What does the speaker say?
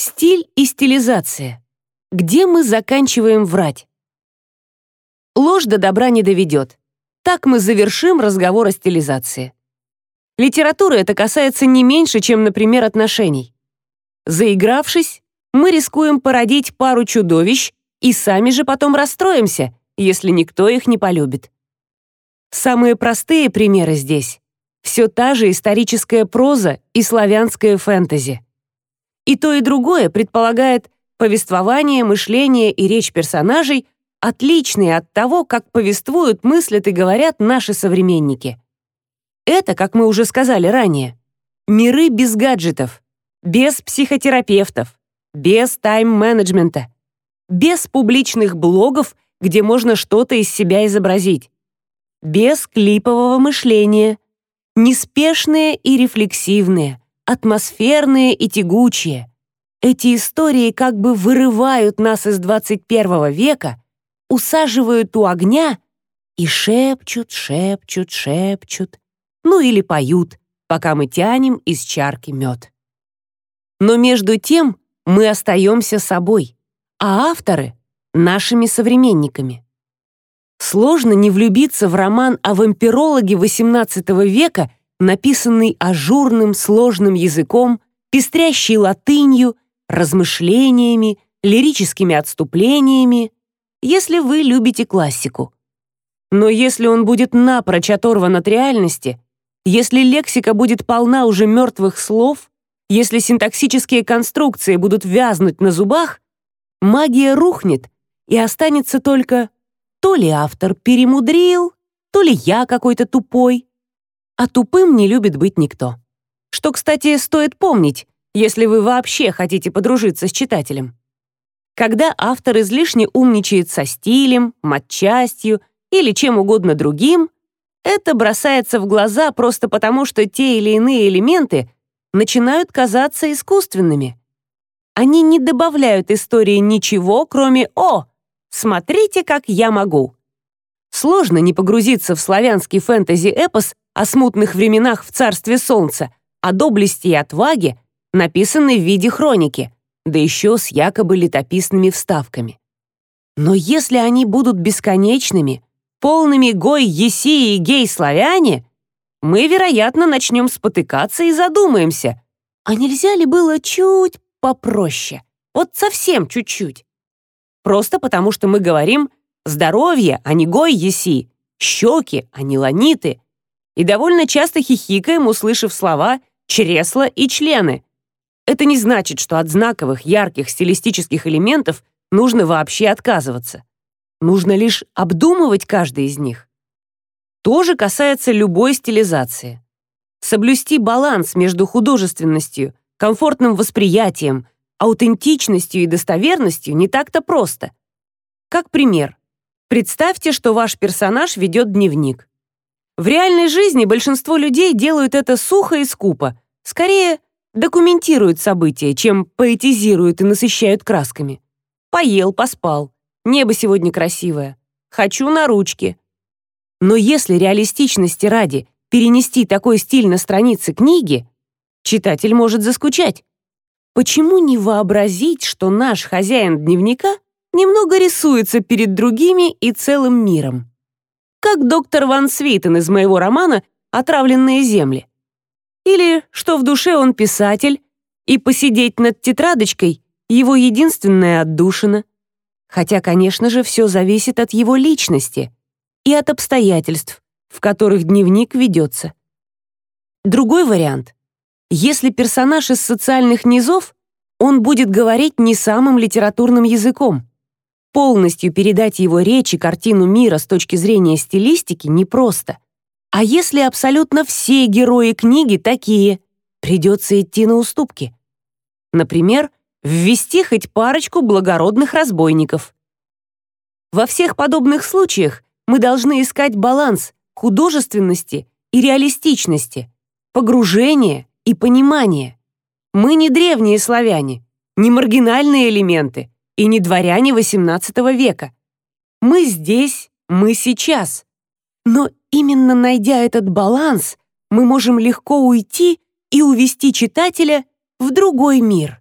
Стиль и стилизация. Где мы заканчиваем врать? Ложь до добра не доведет. Так мы завершим разговор о стилизации. Литература это касается не меньше, чем, например, отношений. Заигравшись, мы рискуем породить пару чудовищ и сами же потом расстроимся, если никто их не полюбит. Самые простые примеры здесь — все та же историческая проза и славянское фэнтези. И то, и другое предполагает повествование, мышление и речь персонажей, отличные от того, как повествуют, мыслят и говорят наши современники. Это, как мы уже сказали ранее, миры без гаджетов, без психотерапевтов, без тайм-менеджмента, без публичных блогов, где можно что-то из себя изобразить, без клипового мышления, неспешные и рефлексивные, атмосферные и тягучие. Эти истории как бы вырывают нас из 21 века, усаживают у огня и шепчут, шепчут, шепчут, ну или поют, пока мы тянем из чарки мед. Но между тем мы остаемся собой, а авторы — нашими современниками. Сложно не влюбиться в роман о вампирологе XVIII века написанный ажурным сложным языком, пестрящий латынью, размышлениями, лирическими отступлениями, если вы любите классику. Но если он будет напрочь оторван от реальности, если лексика будет полна уже мертвых слов, если синтаксические конструкции будут вязнуть на зубах, магия рухнет, и останется только то ли автор перемудрил, то ли я какой-то тупой, а тупым не любит быть никто. Что, кстати, стоит помнить, если вы вообще хотите подружиться с читателем. Когда автор излишне умничает со стилем, матчастью или чем угодно другим, это бросается в глаза просто потому, что те или иные элементы начинают казаться искусственными. Они не добавляют истории ничего, кроме «О, смотрите, как я могу». Сложно не погрузиться в славянский фэнтези-эпос о смутных временах в царстве солнца, о доблести и отваге, написанной в виде хроники, да еще с якобы летописными вставками. Но если они будут бесконечными, полными гой еси и гей-славяне, мы, вероятно, начнем спотыкаться и задумаемся, а нельзя ли было чуть попроще? Вот совсем чуть-чуть. Просто потому, что мы говорим «здоровье», а не гой еси, «щеки», а не ланиты, и довольно часто хихикаем, услышав слова «чресла» и «члены». Это не значит, что от знаковых, ярких стилистических элементов нужно вообще отказываться. Нужно лишь обдумывать каждый из них. То же касается любой стилизации. Соблюсти баланс между художественностью, комфортным восприятием, аутентичностью и достоверностью не так-то просто. Как пример. Представьте, что ваш персонаж ведет дневник. В реальной жизни большинство людей делают это сухо и скупо, скорее документируют события, чем поэтизируют и насыщают красками. Поел, поспал. Небо сегодня красивое. Хочу на ручке. Но если реалистичности ради перенести такой стиль на страницы книги, читатель может заскучать. Почему не вообразить, что наш хозяин дневника немного рисуется перед другими и целым миром? Как доктор Ван Свитен из моего романа «Отравленные земли». Или что в душе он писатель, и посидеть над тетрадочкой — его единственная отдушина. Хотя, конечно же, все зависит от его личности и от обстоятельств, в которых дневник ведется. Другой вариант. Если персонаж из социальных низов, он будет говорить не самым литературным языком. Полностью передать его речь и картину мира с точки зрения стилистики непросто. А если абсолютно все герои книги такие, придется идти на уступки. Например, ввести хоть парочку благородных разбойников. Во всех подобных случаях мы должны искать баланс художественности и реалистичности, погружения и понимания. Мы не древние славяне, не маргинальные элементы — и не дворяне XVIII века. Мы здесь, мы сейчас. Но именно найдя этот баланс, мы можем легко уйти и увести читателя в другой мир.